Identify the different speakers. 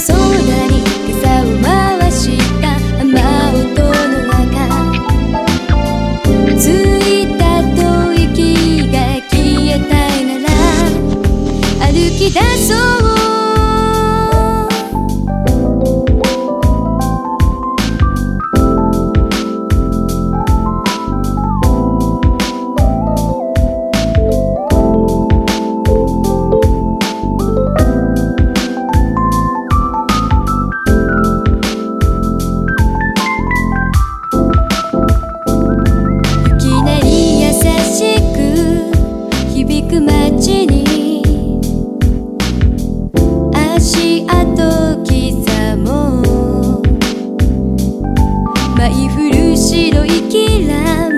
Speaker 1: 空に傘を回した雨音の中ついた吐息が消えたいなら歩き出そう白いきらめ